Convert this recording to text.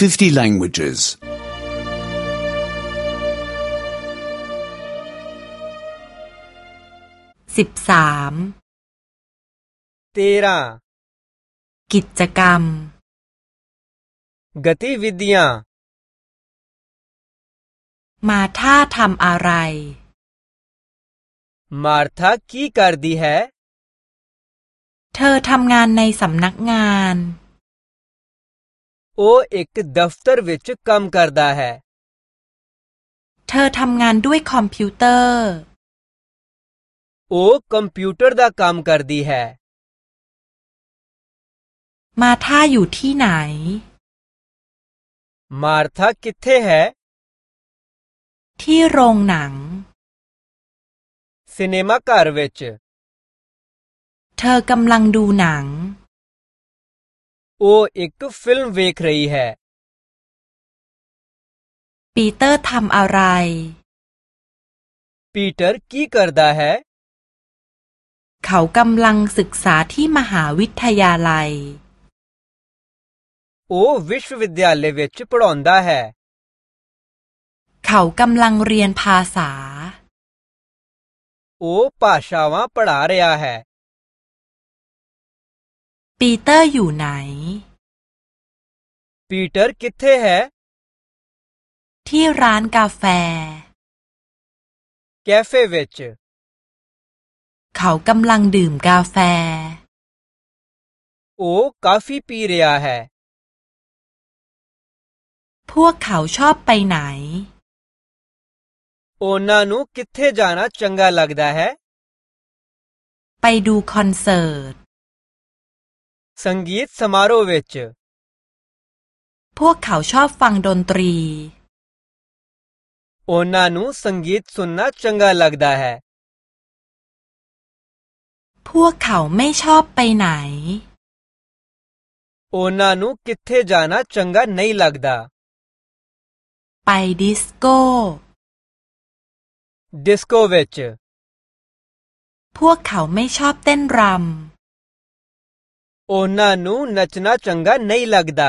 50 languages. สิบสาม तेरह กิจกรรม गतिविधियां มาท่าทำอะไร मार्था की कर दी है เธอทำงานในสำนักงาน ਉਹ ਇੱਕ ਦਫ਼ਤਰ ਵਿੱਚ ਕੰਮ ਕਰਦਾ ਹੈ เธอทำงานด้วยคอมพิวเตอร์ ਉਹ ਕੰਪਿਊਟਰ ਦਾ ਕੰਮ ਕਰਦੀ ਹੈ มาท่าอยู่ที่ไหน ਮਾਰਥਾ ਕਿੱਥੇ ਹੈ ที่โรงหนัง ਸਿਨੇਮਾ ਘਰ ਵਿੱਚ เธอกำลังดูหนัง वो एक फिल्म देख रही है ปีเตอร์ทำอะไร ปีเตอร์กี่รดาแฮเขากำลังศึกษาที่มหาวิทยาลัย โอ้วิศวิทยาลัยเวชปรอนดาแฮเขากำลังเรียนภาษา โอ้ภาษาวะปรารียแฮปีเตอร์อยู่ไหน ਪੀਟਰ ਕਿੱਥੇ ਹੈ ที่ร้านกาแฟ ਕੈਫੇ ਵਿੱਚ เขากำลังดื่มกาแฟ ਉਹ ਕਾਫੀ ਪੀ ਰਿਹਾ ਹੈ พวกเขาชอบไปไหน ਉਹਨਾਂ ਨੂੰ ਕਿੱਥੇ ਜਾਣਾ ਚੰਗਾ ਲੱਗਦਾ ਹੈ ไปดูคอนเสิร์ต ਸੰਗੀਤ ਸਮਾਰੋਹ ਵਿੱਚ พวกเขาชอบฟังดนตรี ਉਹਨਾਂ ਨੂੰ ਸੰਗੀਤ ਸੁਣਨਾ ਚੰਗਾ ਲੱਗਦਾ ਹੈ พวกเขาไม่ชอบไปไหน ਉਹਨਾਂ ਨੂੰ ਕਿੱਥੇ ਜਾਣਾ ਚੰਗਾ ਨਹੀਂ ਲੱਗਦਾ ไปดิสโก้ ਡਿਸਕੋ ਵਿੱਚ พวกเขาไม่ชอบเต้นร ਉਹਨਾਂ ਨੂੰ ਨੱਚਣਾ ਚੰਗਾ ਨਹੀਂ ਲੱਗਦਾ